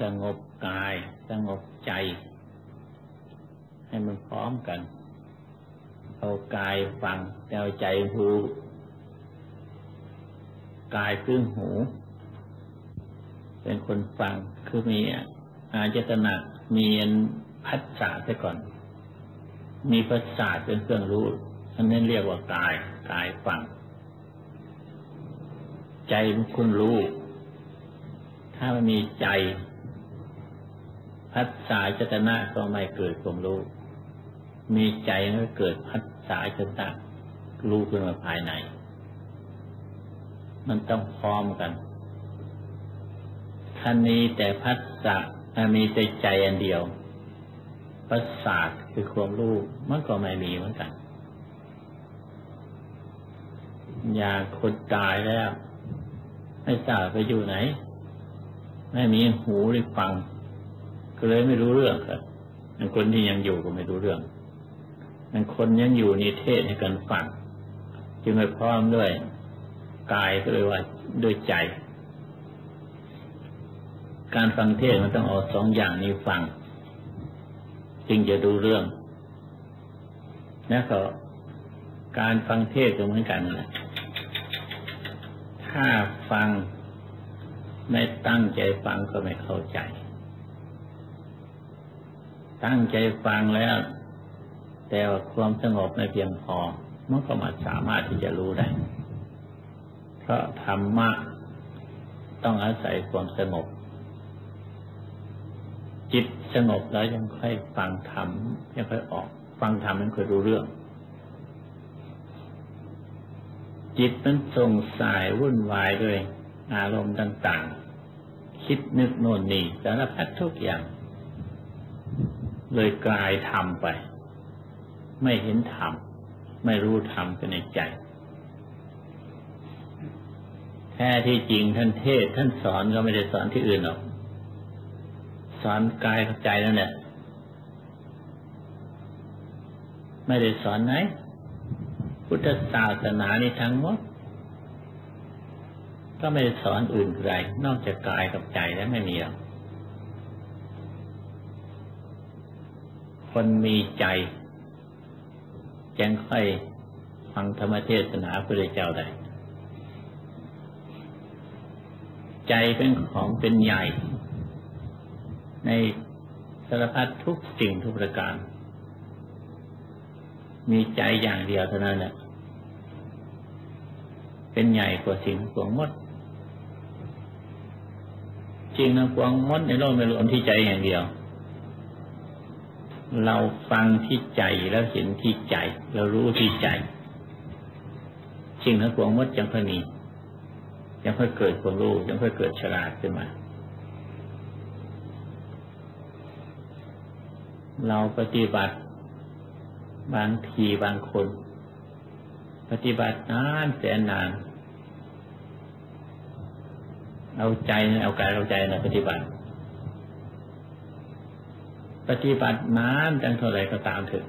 สงบกาย สงบใจ ให้มันพร้อมกัน เอากายฟังเอาใจหูกายพึ่งหู เป็นคนฟังคือมีอาจตนะมีพัฒสาไปก่อน มีประสาเป็นเครื่องรู้อันนั้นเรียกว่ากายกายฟัง ใจมันคุณรู้ ถ้ามันมีใจ พัฒสายจตนะก็ไม่เกิดความรู้ มีใจก็เกิดพัฒสายจตนะรู้ขึ้นมาภายใน มันต้องพร้อมกันท่านนี้แต่พัฒสะมีใจใจอันเดียวประสาทคือความรู้มันก็ไม่มีเหมือนกัน อย่างคนตายแล้ว ไม่ทราบไปอยู่ไหน ไม่มีหูได้ฟัง ก็เลยไม่รู้เรื่องครับนคนที่ยังอยู่ก็ไม่รู้เรื่องมันคนยังอยู่นี่เทศให้กันฟังจึงไม่พร้อมด้วยกายก็เลยว่าด้วยใจ การฟังเทศมันต้องเอาสองอย่างนี้ฟัง จึงจะดูเรื่องแล้วก็การฟังเทศก็เหมือนกันนะถ้าฟังไม่ตั้งใจฟังก็ไม่เข้าใจ ตั้งใจฟังแล้ว แต่ว่าความสงบไม่เพียงพอมันก็มาสามารถที่จะรู้ได้ เพราะธรรมะต้องอาศัยความสงบ จิตสงบแล้วยังค่อยฟังธรรมยังค่อยออก ฟังธรรมมันค่อยรู้เรื่อง จิตมันส่งสายวุ่นวายด้วย อารมณ์ต่าง ๆ คิดนึกโน่นนี่สารพัดทุกอย่าง เลยกลายธรรมไป ไม่เห็นธรรมไม่รู้ธรรมเป็นในใจ แท้ที่จริงท่านเทศท่านสอนก็ไม่ได้สอนที่อื่นหรอก สอนกายกับใจนั่นแหละไม่ได้สอนไหน พุทธศาสนานี่ทั้งหมดก็ไม่ได้สอนอื่นใดนอกจากกายกับใจแล้วไม่มีหรอก คนมีใจยังค่อยฟังธรรมเทศนาพระเจ้าได้ ใจเป็นของเป็นใหญ่ ในสารพัดทุกสิ่งทุกประการ มีใจอย่างเดียวเท่านั้นแหละเป็นใหญ่กว่าสิ่งวงมดจริงนะพวงมดในโลกไม่รวมที่ใจอย่างเดียว เราฟังที่ใจแล้วเห็นที่ใจ เรารู้ที่ใจสิ่งทั้งปวงมดยังค่อยมียังค่อยเกิดความรู้ยังค่อยเกิดฉลาดขึ้นมา เราปฏิบัติ บางทีบางคน ปฏิบัตินานแสนนาน เอาใจเอากายเอาใจนะปฏิบัติ ปฏิบัตินานจังเท่าไรก็ตามเถอะ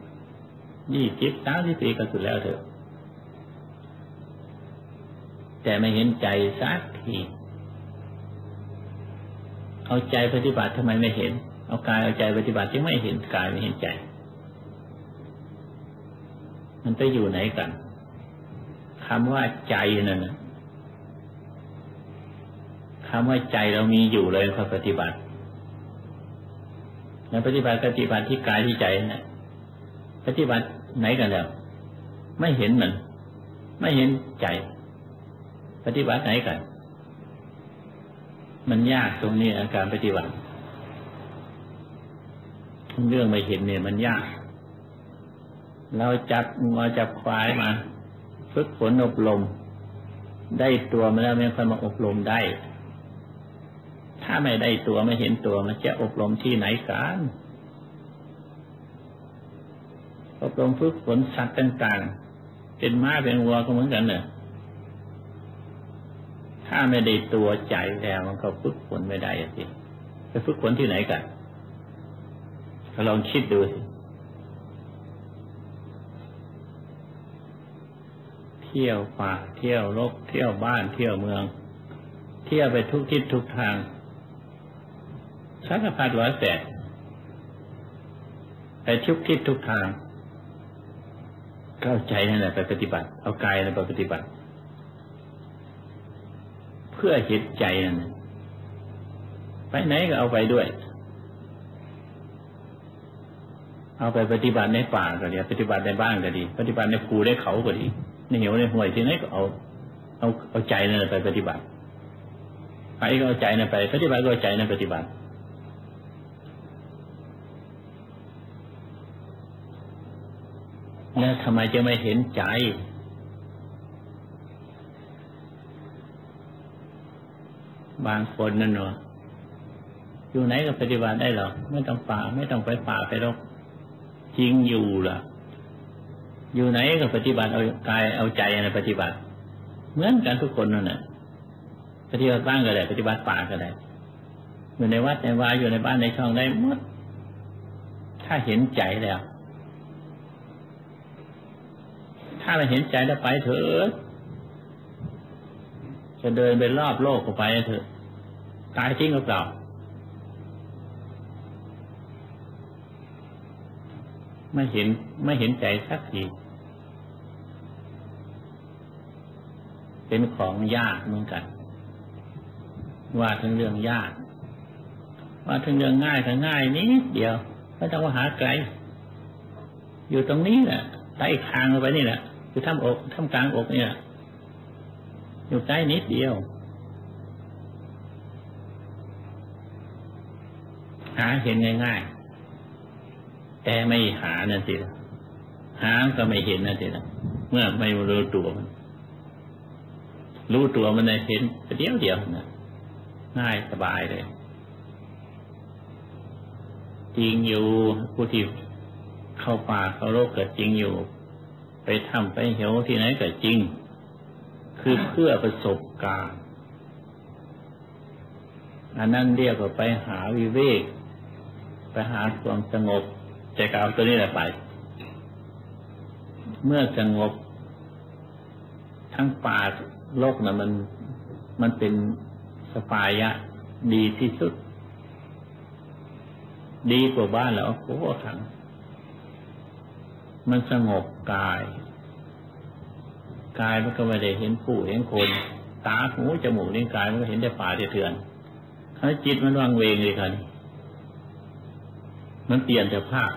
ยี่สิบสามสิบปีก็สุดแล้วเถอะ แต่ไม่เห็นใจสักทีเอาใจปฏิบัติทำไมไม่เห็น เอากายเอาใจปฏิบัติจึงไม่เห็นกายไม่เห็นใจ มันไปอยู่ไหนกันคำว่าใจนั่นนะคำว่าใจเรามีอยู่เลยพอปฏิบัติ ในปฏิบัติปฏิบัติที่กายที่ใจนะปฏิบัติไหนกันแล้ว ไม่เห็นมัน ไม่เห็นใจ ปฏิบัติไหนกัน มันยากตรงนี้อาการปฏิบัติ เรื่องไม่เห็นเนี่ยมันยาก เราจับงัวจับควายมา ฝึกฝนอบรมได้ตัวมาแล้วไม่ค่อยมาอบรมได้ ถ้าไม่ได้ตัวไม่เห็นตัวมันจะอบรมที่ไหนกันอบรมฝึกฝนสัตว์ต่างๆ เป็นม้าเป็นวัวก็เหมือนกันเนอะถ้าไม่ได้ตัวใจแล้วมันก็ฝึกฝนไม่ได้สิไปฝึกฝนที่ไหนกันลองคิดดูสิเที่ยวป่าเที่ยวโลกเที่ยวบ้านเที่ยวเมือง เที่ยวไปทุกทิศทุกทาง สารพัดร้อยแปดไปทุกทิศทุกทาง เข้าใจนั่นแหละไปปฏิบัติ เอากายนั่นไปปฏิบัติ เพื่อเห็นใจนั่นไปไหนก็เอาไปด้วย เอาไปปฏิบัติในป่าก็ดีปฏิบัติในบ้านก็ดี ปฏิบัติในภูในเขาก็ดี ในเหวในห้วยที่ไหนก็เอา เอาเอาใจนั่นไปปฏิบัติไปก็เอาใจนั่นไป ปฏิบัติก็เอาใจนั่นปฏิบัติ แล้วทำไมจะไม่เห็นใจ บางคนนั่นเนาะอยู่ไหนก็ปฏิบัติได้หรอกไม่ต้องป่าไม่ต้องไปป่าไปรกจริงอยู่ล่ะ อยู่ไหนก็ปฏิบัติเอากายเอาใจในปฏิบัติ เหมือนกันทุกคนนั่นแหละปฏิบัติบ้านก็ได้ปฏิบัติป่าก็ได้อยู่ในวัดในวาอยู่ในบ้านในช่องได้หมดถ้าเห็นใจแล้ว ถ้าเราเห็นใจแล้วไปเถอะจะเดินไปรอบโลกก็ไปเถอะตายทิ้งก็เปล่าไม่เห็นไม่เห็นใจสักทีเป็นของยากเหมือนกัน ว่าถึงเรื่องยาก ว่าถึงเรื่องง่ายก็ง่ายนิดเดียวไม่ต้องมาหาไกล อยู่ตรงนี้แหละใต้คางไปนี่แหละ คือทำอกทำกลางอกเนี่ย อยู่ใกล้นิดเดียว หาเห็นง่ายๆ แต่ไม่หานั่นสิหาก็ไม่เห็นนั่นสิเมื่อไม่รู้ตัวมันรู้ตัวมันได้เห็นเดียวเดียวนะง่ายสบายเลยจริงอยู่ผู้ที่เข้าป่าเข้าโลกเกิดจริงอยู่ ไปทำไปเหวที่ไหนก็จริง คือเพื่อประสบการณ์อันนั้นเรียกว่าไปหาวิเวก ไปหาความสงบใจกาวตัวนี้แหละไป เมื่อสงบ ทั้งป่าโลกนะ่ะมันมันเป็นสปายะดีที่สุด ดีกว่าบ้านแล้วโอ้โหถัง มันสงบกาย กายมันก็ไม่ได้เห็นผู้เห็นคน ตาหูจมูกนิ้วกายมันก็เห็นแต่ป่าเถื่อนถ้าจิตมันวางเวงเลยครับมันเปลี่ยนแต่ภาพ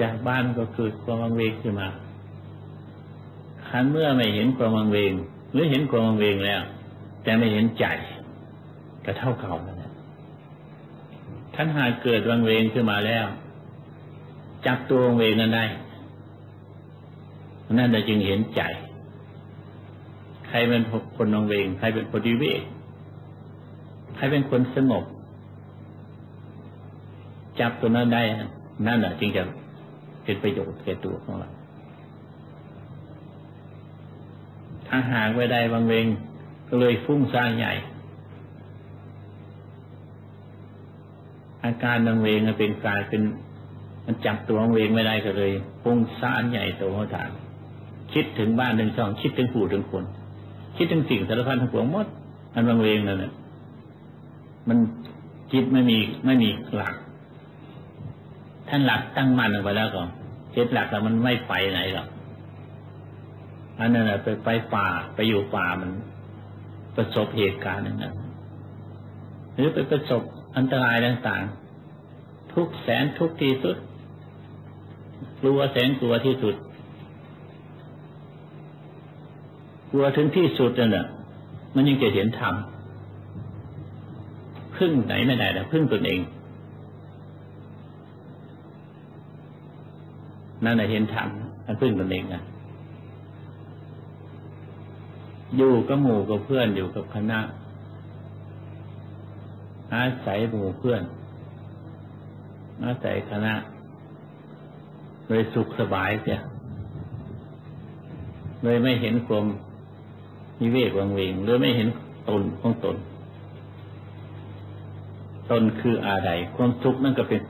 จากบ้านก็เกิดความวังเวงขึ้นมาคันเมื่อไม่เห็นความวังเวง หรือเห็นความวังเวงแล้ว แต่ไม่เห็นใจก็เท่าเก่าแล้วท่านหากเกิดวังเวงขึ้นมาแล้ว จับตัวเองนั้นได้นั่นเราจึงเห็นใจ ใครเป็นคนนองเวง ใครเป็นคนดีเวกใครเป็นคนสงบ จับตัวนั้นได้ นั่นแหละจึงจะเป็นประโยชน์แก่ตัวของเราถ้าหากไว้ได้บางเวงก็เลยฟุ้งซ่านใหญ่ อาการบางเวงเป็นกายเป็น มันจับตัวเองไม่ได้ก็เลยปุ้งซ่านใหญ่โตหัวฐานคิดถึงบ้านถึงช่องคิดถึงผู้ถึงคน คิดถึงสิ่งสารพัดทั้งปวงหมดมันบางเวงนั่นแหละมันจิตไม่มีไม่มีหลัก ท่านหลักตั้งมั่นลงไปแล้วก็เจ็ดหลักแล้วมันไม่ไปไหนหรอกอันนั้นแหละไปไปป่าไปอยู่ป่ามันประสบเหตุการณ์นั้นหรือไปประสบอันตรายต่างๆ ทุกแสนทุกทีสุด กลัวแสนกลัวที่สุด กลัวถึงที่สุดนั่นแหละมันยังจะเห็นธรรมพึ่งไหนไม่ได้แต่พึ่งตนเอง นั่นแหละเห็นธรรมมันพึ่งตนเองนะอยู่กับหมู่กับเพื่อนอยู่กับคณะ อาศัยหมู่เพื่อน อาศัยคณะ เลยสุขสบายเสียเลยไม่เห็นความมีเวกวังเวงเลยไม่เห็นตนของตน ตนคืออะไรความทุกข์นั่นก็เป็น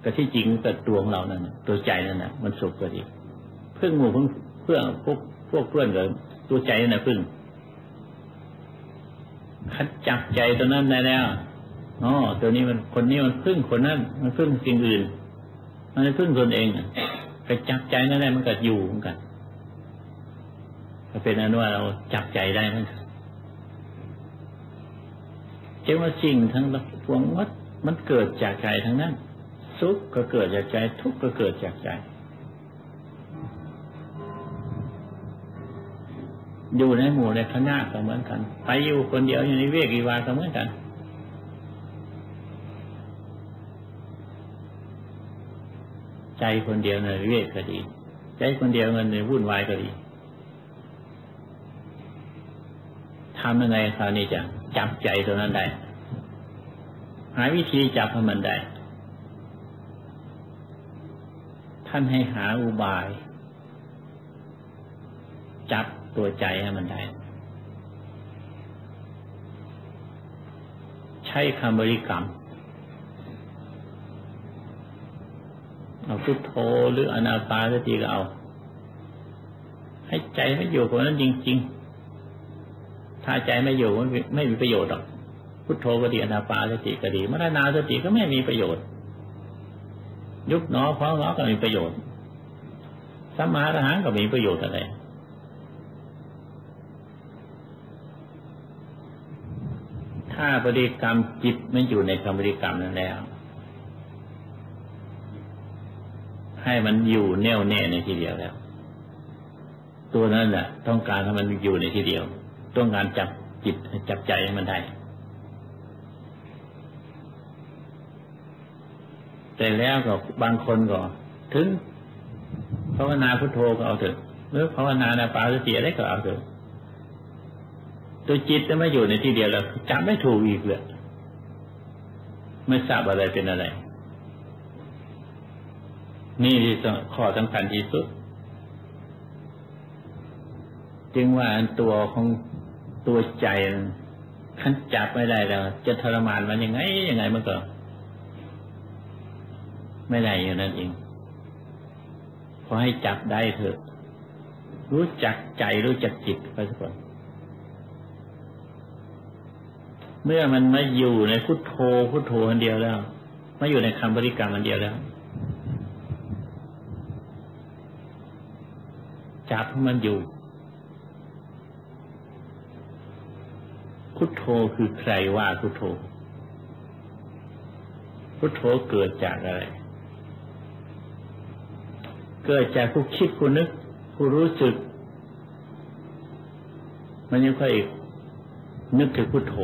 แต่ที่จริงแต่ตัวของเรานั่นตัวใจนั่นนะมันสุขก็ดีเพื่อนหมู่เพื่อนพวกพวกเพื่อนเลยตัวใจนั่นนะพึ่งคัดจับใจตัวนั้นได้แล้วอ๋อตัวนี้มันคนนี้มันพึ่งคนนั้น มันพึ่งสิ่งอื่น มันพึ่งตนเองไปจับใจนั่นได้มันก็อยู่เหมือนกันก็เป็นอนุว่าเราจับใจได้เหมือนกันเจ้าว่าสิ่งทั้งพวงวัดมันเกิดจากใจทั้งนั้นสุขก็เกิดจากใจ ทุกข์ก็เกิดจากใจ อยู่ในหมู่ในคณะก็เหมือนกัน ไปอยู่คนเดียวอยู่ในเวกีวาก็เหมือนกัน ใจคนเดียวในเวกก็ดี ใจคนเดียวมันในวุ่นวายก็ดีทำยังไงคราวนี้จะจับใจตัวนั้นได้ หาวิธีจับให้มันได้ ท่านให้หาอุบาย จับตัวใจให้มันได้ ใช้คำบริกรรม เอาพุทโธหรืออนาปาสติก็เอา ให้ใจไม่อยู่กับนั้นจริง ๆ ถ้าใจไม่อยู่ไม่มีประโยชน์หรอกพุทโธก็ดีอนาปาสติก็ดีมรณาสติก็ไม่มีประโยชน์ ยุบหนอพองหนอก็มีประโยชน์สัมมาทหารก็มีประโยชน์อะไรถ้าบริกรรมจิตไม่อยู่ในคำบริกรรมนั้นแล้ว ให้มันอยู่แน่วแน่ในทีเดียวแล้ว ตัวนั้นแหละต้องการให้มันอยู่ในทีเดียว ต้องการจับจิตจับใจให้มันได้แต่แล้วก็บางคนก็ ถึงภาวนาพุทโธก็เอาเถอะหรือภาวนานาปาสติอะไรก็เอาเถอะตัวจิตจะไม่อยู่ในที่เดียวแล้วจำไม่ถูกอีกเลยไม่ทราบอะไรเป็นอะไร นี่ข้อสำคัญที่สุด จึงว่าตัวของตัวใจขันจับไม่ได้แล้ว จะทรมานมันยังไงยังไงมันก็ ไม่ได้อยู่นั้นเองขอให้จับได้เถอะ รู้จักใจรู้จักจิตไปสักคนเมื่อมันมาอยู่ในพุทโธพุทโธอันเดียวแล้วมาอยู่ในคำบริกรรมอันเดียวแล้ว จับมันอยู่ พุทโธคือใครว่าพุทโธ พุทโธเกิดจากอะไร เกิดจากผู้คิดผู้นึกผู้รู้สึก มันยังค่อยนึกถึงพุทโธ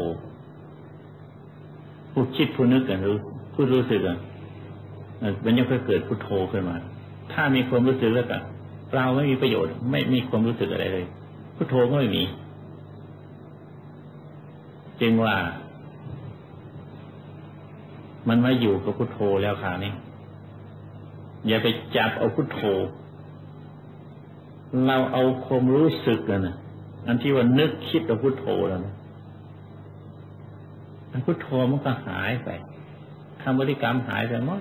ผู้คิดผู้นึกกันรู้ผู้รู้สึกกันมันยังค่อยเกิดพุทโธขึ้นมา ถ้ามีความรู้สึกแล้วกั นเราไม่มีประโยชน์ ไม่มีความรู้สึกอะไรเลยพุทโธก็ไม่มี จึงว่า มันมาอยู่กับพุทโธแล้วค่ะนี่อย่าไปจับเอาพุทโธ เราเอาความรู้สึกกันนะอันที่ว่านึกคิดเอาพุทโธแล้วนะอันพุทโธมันก็หายไปคำบริกรรมหายไปหมด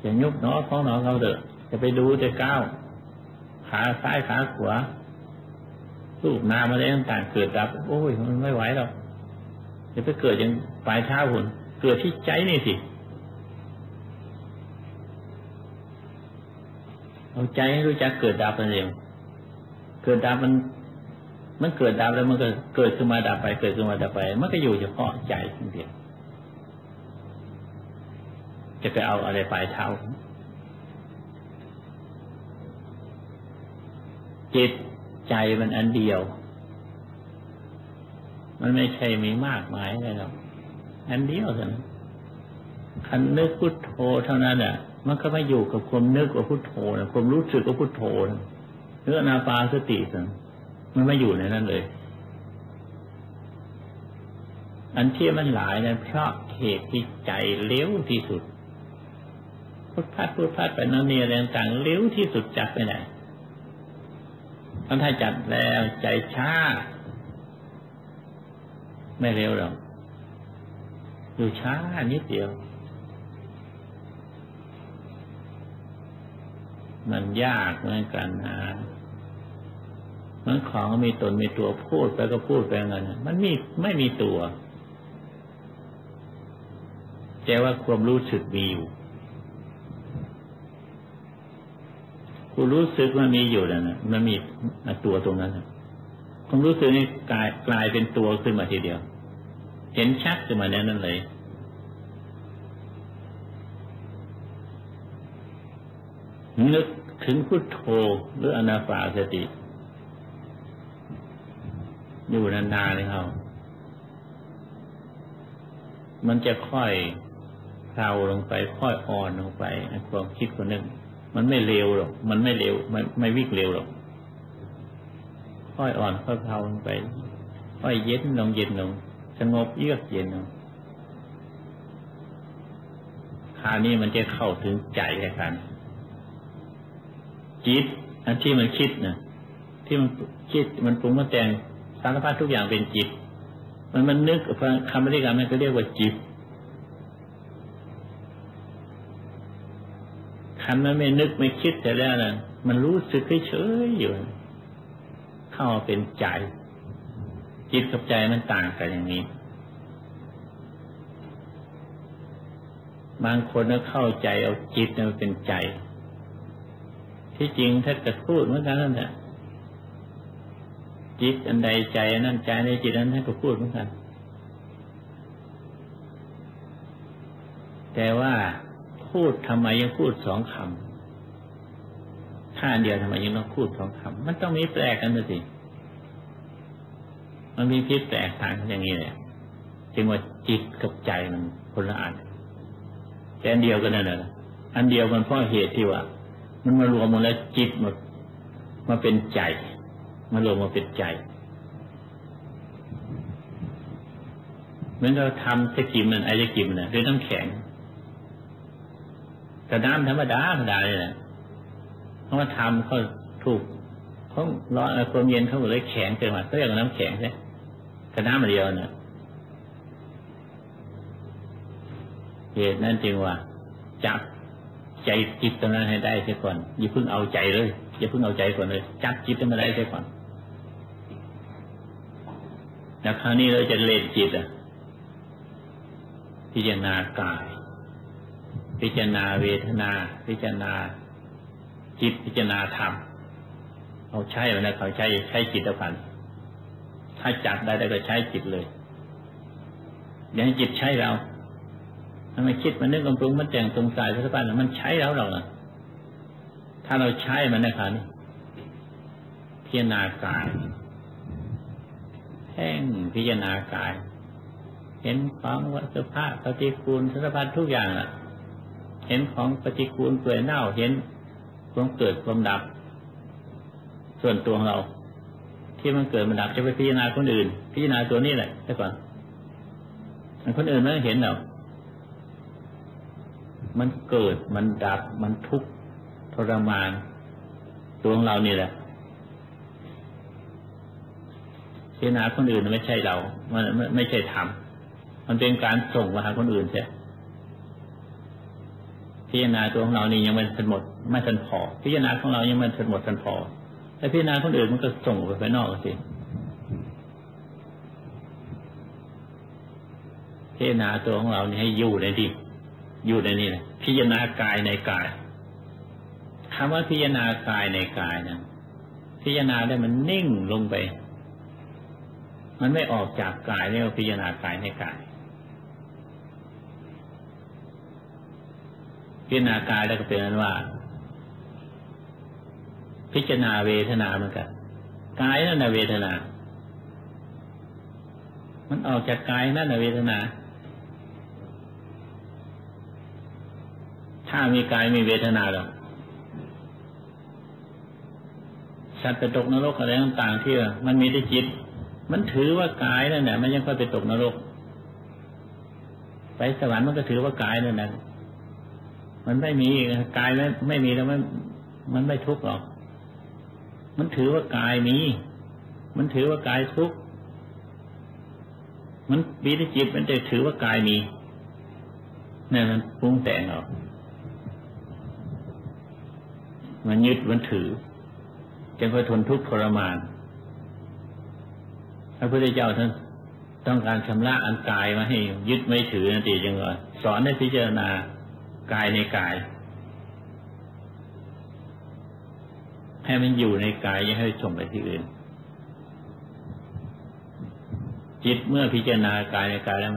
อย่ายุบเนาะของเนาะเราเด้อ จะไปดูจะก้าวขาซ้ายขาขวารูปนามาได้ต่างๆเกิดดับ โอ้ยมันไม่ไหวหรอกจะไปเกิดยังปลายเท้าหุ่นเกิดที่ใจนี่สิเอาใจให้รู้จักเกิดดับนั่นเองเกิดดับมัน มันเกิดดับแล้วมันก็เกิดขึ้นมาดับไป เกิดขึ้นมาดับไป มันก็อยู่เฉพาะใจเดียวจะไปเอาอะไรปลายเท้า จิตใจมันอันเดียว มันไม่ใช่มีมากมายเลยหรอกอันเดียวเท่านั้นคันนึกพุทโธเท่านั้นอะ มันก็ไม่อยู่กับความนึกกับพุทโธนะความรู้สึกกับพุทโธนะเรื่องนาปาสติสันมันไม่อยู่ในนั้นเลย อันที่มันหลายนั้นเพราะเหตุที่ใจเลี้ยวที่สุดพุทพัดพุทพัดไปนั่นนี่อะไรต่างเลี้ยวที่สุดจับไปไหน มันถ้าจัดแล้วใจช้า ไม่เร็วหรอกอยู่ช้านิดเดียว มันยากเหมือนกันนะมันของมีตนมีตัวพูดไปก็พูดไปงั้นมันมีไม่มีตัวแต่ว่าความรู้สึกมีอยู่ กูรู้สึกว่ามีอยู่แล้วนะมันมีตัวตรงนั้นความรู้สึกนี่กลายกลายเป็นตัวขึ้นมาทีเดียว เห็นชัดขึ้นมาแน่นั่นเลย นึกถึงพุทโธหรืออนาปาสติ อยู่นานๆเลยเขามันจะค่อยเพลาลงไป ค่อยอ่อนลงไปความคิดคนนึง มันไม่เร็วหรอก มันไม่เร็วไม่ไม่วิ่งเร็วหรอก ค่อยอ่อนค่อยเพาไป ค่อยเย็นลงเย็นลงสงบเยือกเย็นลงคราวนี้มันจะเข้าถึงใจแค่กันจิตอันที่มันคิดนะที่มันคิดมันปรุงมันแต่งสารพัดทุกอย่างเป็นจิต มันมันนึกคำบริกรรมนั่นก็เรียกว่าจิต คันมันไม่นึกไม่คิดแต่แล้วนะมันรู้สึกเฉยๆอยู่ เข้าเป็นใจ จิตกับใจมันต่างกันอย่างนี้ บางคนก็เข้าใจเอาจิตมันเป็นใจ ที่จริงถ้าจะพูดเหมือนกันนั่นแหละจิตอันใดใจนั่นใจในจิตนั้นท่านก็พูดเหมือนกัน แต่ว่า พูดทำไมยังพูดสองคำท่าเดียวทำไมยังต้องพูดสองคำมันต้องมีแปลกกันสิมันมีพิษแตกต่างกันอย่างนี้แหละจึงว่าจิตกับใจมันคนละอันแต่อันเดียวกันนั่นแหละอันเดียวกันเพราะเหตุที่ว่า มันมารวมมดแล้วจิตหมดมาเป็นใจมารวมมาเป็นใจเหมือนเราทำตะกิมนั่นไอ้ตะกิมน่ะด้วยน้ำแข็ง กระน้ำธรรมดาธรรมดาเลยนะเพราะว่าทำเขาถูกเขาร้อนความเย็นเขาเลยแข็งเกินมาก็อย่างน้ำแข็งใช่กระน้ำมาเดียวน่ะเหตุนั้นจึงว่า จับใจจิตตรงนั้นให้ได้เสียก่อนอย่าเพิ่งเอาใจเลยอย่าเพิ่งเอาใจก่อนเลย จับจิตมาได้เสียก่อนแล้วคราวนี้เราจะเล่นจิตอะพิจารณากาย พิจารณาเวทนา พิจารณาจิตพิจารณาธรรมเอาใช้ไว้นะเขาใช้ใช้จิตพันถ้าจับได้ได้ก็ใช้จิตเลยอย่าให้จิตใช้เราถ้าไม่คิดมันนึกลงปรุงมันแต่งตรงสายสัพพานมันใช้แล้วเราถ้าเราใช้มันนะครับพิจารณากายแห้งพิจารณากาย เห็นของวัฏภาพปฏิกูลสัพพานทุกอย่างอะ เห็นของปฏิกูลเปื่อยเน่าเห็นความเกิดความดับ ส่วนตัวของเรา ที่มันเกิดมันดับจะไปพิจารณาคนอื่น พิจารณาตัวนี้แหละใช่ปะคนอื่นไม่เห็นเรามันเกิดมันดับมันทุกข์ทรมาน ตัวของเรานี่แหละพิจารณาคนอื่นไม่ใช่เรา มันไม่ใช่ธรรมมันเป็นการส่งมาหาคนอื่นใช่ พิจารณาตัวของเรานี่ยังไม่ทันหมดไม่ทันพอพิจารณาของเรายังไม่ทันหมดทันพอแต่พิจารณาคนอื่นมันก็ส่งไปไปนอกสิพิจารณาตัวของเรานี่ให้อยู่ในที่อยู่ในนี้นะพิจารณากายในกายคำว่าพิจารณากายในกายนะพิจารณาได้มันนิ่งลงไป มันไม่ออกจากกายเรียกว่าพิจารณากายในกาย พิจารณากายแล้วก็เป็นนั้นว่า พิจารณาเวทนาเหมือนกันกายนั่นนะเวทนา มันออกจากกายนั่นนะเวทนา ถ้ามีกายมีเวทนาหรอกสัตว์ไปตกนรกอะไรต่างๆที่มันมีได้จิต มันถือว่ากายนั่นแหละมันยังค่อยไปตกนรก ไปสวรรค์มันก็ถือว่ากายนั่นแหละ มันไม่มีกายไม่ไม่มีแล้วมันมันไม่ทุกข์หรอก มันถือว่ากายมี มันถือว่ากายทุกข์มันมีได้จิตมันจะถือว่ากายมีนี่มันปรุงแต่งออก มันยึดมันถือจึงค่อยทนทุกข์ทรมานพระพุทธเจ้าท่านต้องการชำระอันกายมาให้ ยึดไม่ถือนั่นเองจังว่าสอนให้พิจารณา กายในกาย ให้มันอยู่ในกายอย่าให้ส่งไปที่อื่น จิตเมื่อพิจารณากายในกายแล้ว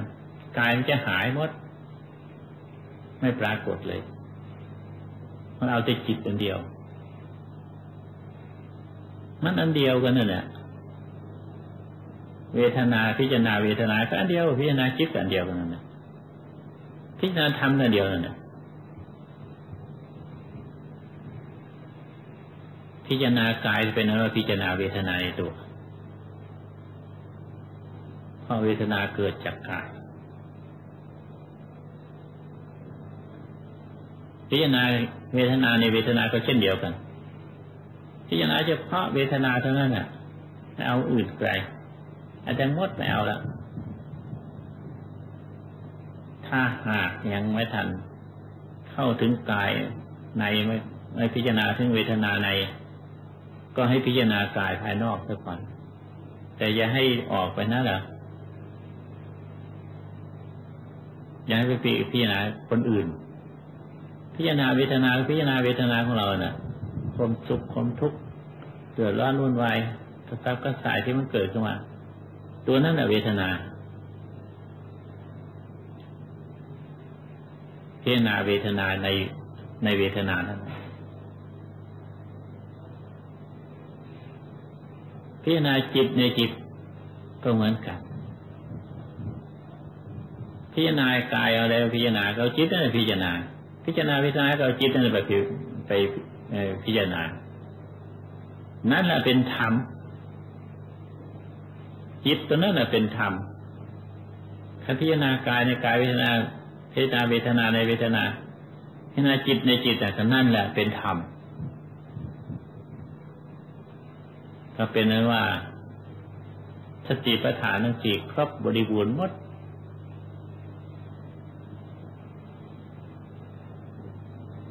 กายมันจะหายหมด ไม่ปรากฏเลย มันเอาแต่จิตอันเดียว มันอันเดียวกันนั่นแหละเวทนาพิจารณาเวทนาก็อันเดียว พิจารณาจิตอันเดียวกันนั่นแหละพิจารณาธรรมอันเดียวนั่นแหละ พิจารณากายเป็นอะไรพิจารณาเวทนาในตัวเพราะเวทนาเกิดจากกาย พิจารณาเวทนาในเวทนาก็เช่นเดียวกัน พิจารณาเฉพาะเวทนาเท่านั้นน่ะไม่เอาอื่นไกลอาจจะงดไม่เอาละถ้าหากยังไม่ทัน เข้าถึงกายในไม่ไม่พิจารณาถึงเวทนาใน ก็ให้พิจารณากายภายนอกซะก่อน แต่อย่าให้ออกไปนั่นแหละอย่าให้ไปพิจารณาคนอื่น พิจารณาเวทนาพิจารณาเวทนาของเราเนะ่ะความสุขความทุกข์เดือดร้อนวุ่นวายกระซับกระสายที่มันเกิดขึ้นมา ตัวนั้นแหละเวทนา พิจารณาเวทนาในในเวทนานั้น พิจารณาจิตในจิตก็เหมือนกัน พิจารณากายเอาแล้วพิจารณาเอาจิตนั่นพิจารณา พิจารณาพิจารณาเราจิตนั่นไปไปพิจารณา นั่นแหละเป็นธรรม จิตตัวนั้นแหละเป็นธรรมถ้าพิจารณากายในกายเวทนาพิจารณาเวทนาในเวทนาพิจารณาจิตในจิตแต่นั่นแหละเป็นธรรม ก็เป็นนั้นว่าสติปัฏฐานทั้งสี่ครบบริบูรณ์หมด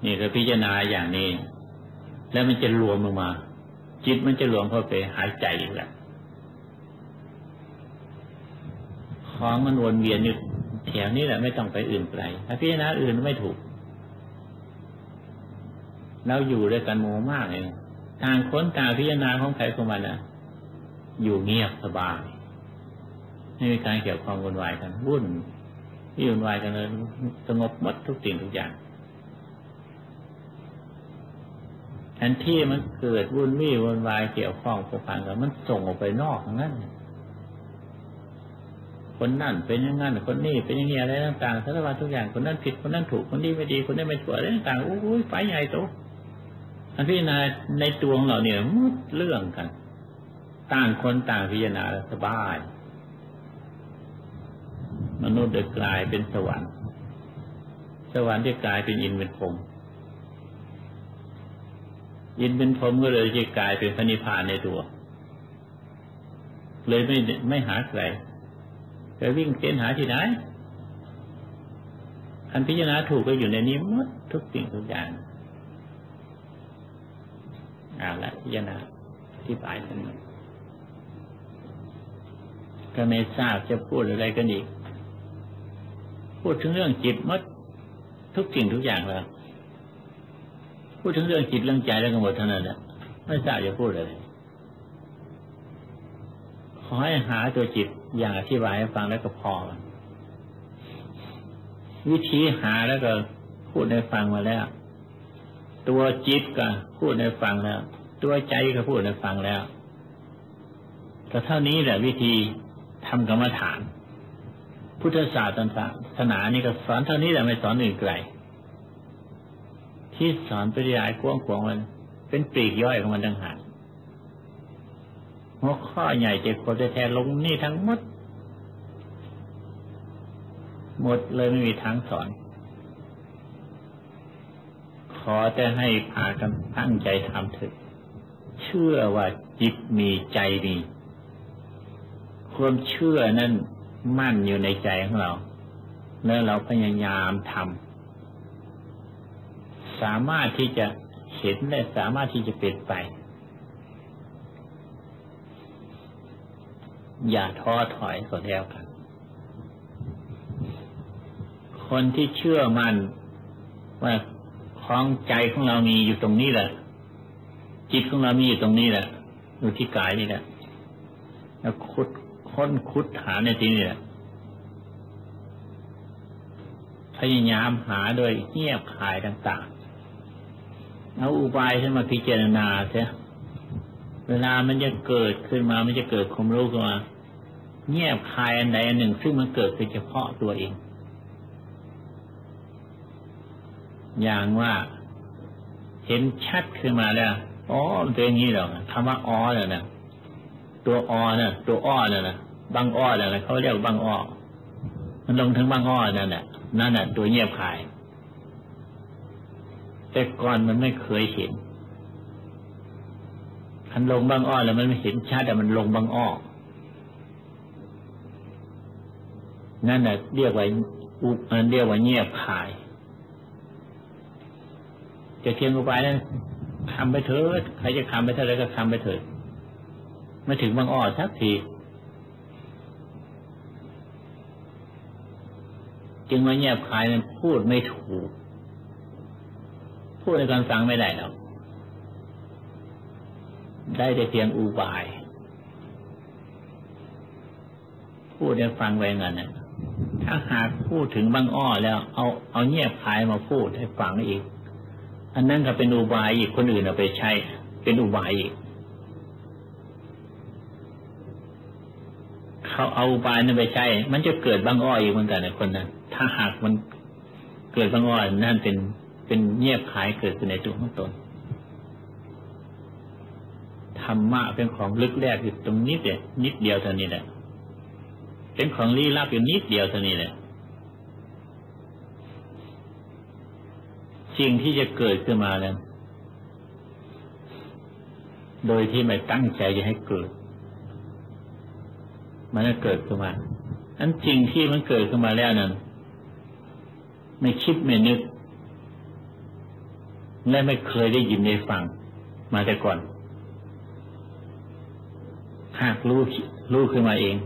นี่ก็พิจารณาอย่างนี้ แล้วมันจะรวมลงมา จิตมันจะรวมเข้าไปหายใจอีกแล้วของมันวนเวียนอยู่แถวนี้แหละไม่ต้องไปอื่นไกลถ้าพิจารณาอื่นไม่ถูกเราอยู่ด้วยกันโมมากเลย ต่างคนต่างพิจารณาของใครของมันอะอยู่เงียบสบายไม่มีการเกี่ยวข้องวุ่นวายกันวุ่นที่วุ่นวายกันเลยสงบหมดทุกสิ่งทุกอย่างแทนที่มันเกิดวุ่นวี่วุ่นวายเกี่ยวข้องผูกพันกันมันส่งออกไปนอกนั่นคนนั่นเป็นอย่างนั้นคนนี้เป็นอย่างนี้อะไรต่างๆสารพัดทุกอย่างคนนั้นผิดคนนั้นถูกคนนี้ไม่ดีคนนี้ไม่ชั่วอะไรต่างๆโอ้ยไฟใหญ่โต อันพิจารณาในตัวของเราเนี่ยมุดเรื่องกัน ต่างคนต่างพิจารณาสบาย มนุษย์เดกลายเป็นสวรรค์ สวรรค์ที่กลายเป็นอินเป็นพรมยินเป็นพรมก็เลยจะกลายเป็นพระนิพพานในตัว เลยไม่ไม่หาใครจะวิ่งเต้นหาที่ไหนคันพิจารณาถูกก็อยู่ในนี้หมดทุกสิ่งทุกอย่าง อาและพิจารณาที่ปลายท่านก็ไม่ทราบจะพูดอะไรกันอีก พูดถึงเรื่องจิตมดทุกสิ่งทุกอย่างแล้วพูดถึงเรื่องจิตเรื่องใจแล้วก็หมดเท่านั้นแหละไม่ทราบจะพูดอะไรขอให้หาตัวจิตอย่างอธิบายให้ฟังแล้วก็พอ วิธีหาแล้วก็พูดให้ฟังมาแล้ว ตัวจิตก็พูดให้ฟังแล้ว ตัวใจก็พูดให้ฟังแล้วก็เท่านี้แหละวิธีทำกรรมฐาน พุทธศาสตร์ต่างๆศาสนานี่ก็สอนเท่านี้แหละไม่สอนอื่นไกลที่สอนปริยายกว้างขวางมัน เป็นปลีกย่อยของมันต่างหากหัวข้อใหญ่เจ็ดคนแท้ลงนี่ทั้งหมด หมดเลยไม่มีทางสอน อแต่ให้พากันตั้งใจทำเถิดเชื่อว่าจิตมีใจมีความเชื่อนั้นมั่นอยู่ในใจของเรา แล้วเราพยายามทำสามารถที่จะเห็นและสามารถที่จะเปลี่ยนไป อย่าท้อถอยก็แล้วกัน คนที่เชื่อมั่นว่า ของใจของเรามีอยู่ตรงนี้แหละ จิตของเรามีอยู่ตรงนี้แหละอยู่ที่กายนี่แหละแล้วคุดค้นคุดหาในที่นี่แหละพยายามหาโดยเงียบคายต่างๆเอาอุบายขึ้นมาพิจารณาเสียเวลามันจะเกิดขึ้นมา มันจะเกิดความรู้ขึ้นมา เงียบคายอันใดอันหนึ่ง ซึ่งมันเกิดขึ้นเฉพาะตัวเอง อย่างว่า เห็นชัดขึ้นมาแล้วอ๋อตัวอย่างนี้หรอกคำว่าอ๋อเนี่ยนะตัวอเนี่ยตัวอ้อเนี่ยนะบางอ้อเนี่ยนะเขาเรียกบางอ้อมันลงถึงบางอ้อนั่นแหละนั่นแหละตัวเงียบคาย แต่ก่อนมันไม่เคยเห็นคันลงบางอ้อแล้วมันไม่เห็นชัดแต่มันลงบางอ้อนั่นแหละเรียกว่าอุมันเรียกว่าเงียบคาย จะเทียงอุบายนั้นทำไปเถิดใครจะทำไปเท่าไรก็ทำไปเถิดไม่ถึงบางอ้อสักที จึงว่าเงียบคายนั้นพูดไม่ถูก พูดในการฟังไม่ได้หรอกได้แต่เพียงอุบาย พูดให้ฟังไว้งั้นนะถ้าหากพูดถึงบางอ้อแล้ว เอาเอาเงียบคายมาพูดให้ฟังอีก อันนั้นก็เป็นอุบายอีกคนอื่นเอาไปใช้ เป็นอุบายอีกเขาเอาอุบายนั้นไปใช้ มันจะเกิดบางอ้ออีกเหมือนกันนะคนนั้นถ้าหากมันเกิดบางอ้อนั่นเป็นเป็นเงียบคายเกิดขึ้นในตัวของตนธรรมะเป็นของลึกแรกอยู่ตรงนี้เดียวนิดเดียวเท่านี้แหละเป็นของลี้ลับอยู่นิดเดียวเท่านี้แหละ สิ่งที่จะเกิดขึ้นมาแล้วโดยที่ไม่ตั้งใจจะให้เกิด มันจะเกิดขึ้นมาอันจริงที่มันเกิดขึ้นมาแล้วนั้นไม่คิดไม่นึก และไม่เคยได้ยินได้ฟัง มาแต่ก่อน หากรู้รู้ขึ้นมาเอง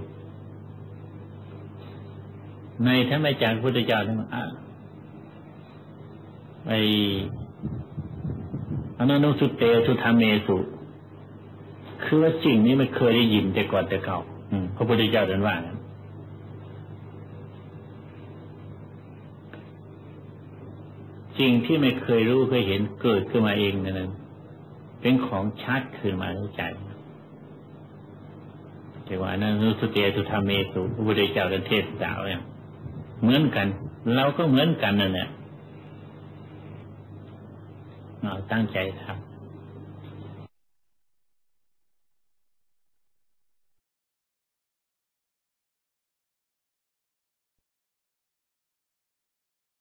ในท่านอาจารย์พุทธเจ้าท่านอ่า ไปอนันุสุเตสุธรรมเมสุ คือว่าสิ่งนี้ไม่เคยได้ยินแต่ก่อนแต่เก่าพระพุทธเจ้าท่านว่านสิ่งที่ไม่เคยรู้เคยเห็นเกิดขึ้นมาเองนั่นเป็นของชัดขึ้นมาในใจแต่ว่านั้นสุเตสุธรรมเมสุพระพุทธเจ้าเทศสาวเนี่ยเหมือนกัน เราก็เหมือนกันนั่นแหละ ตั้งใจทำ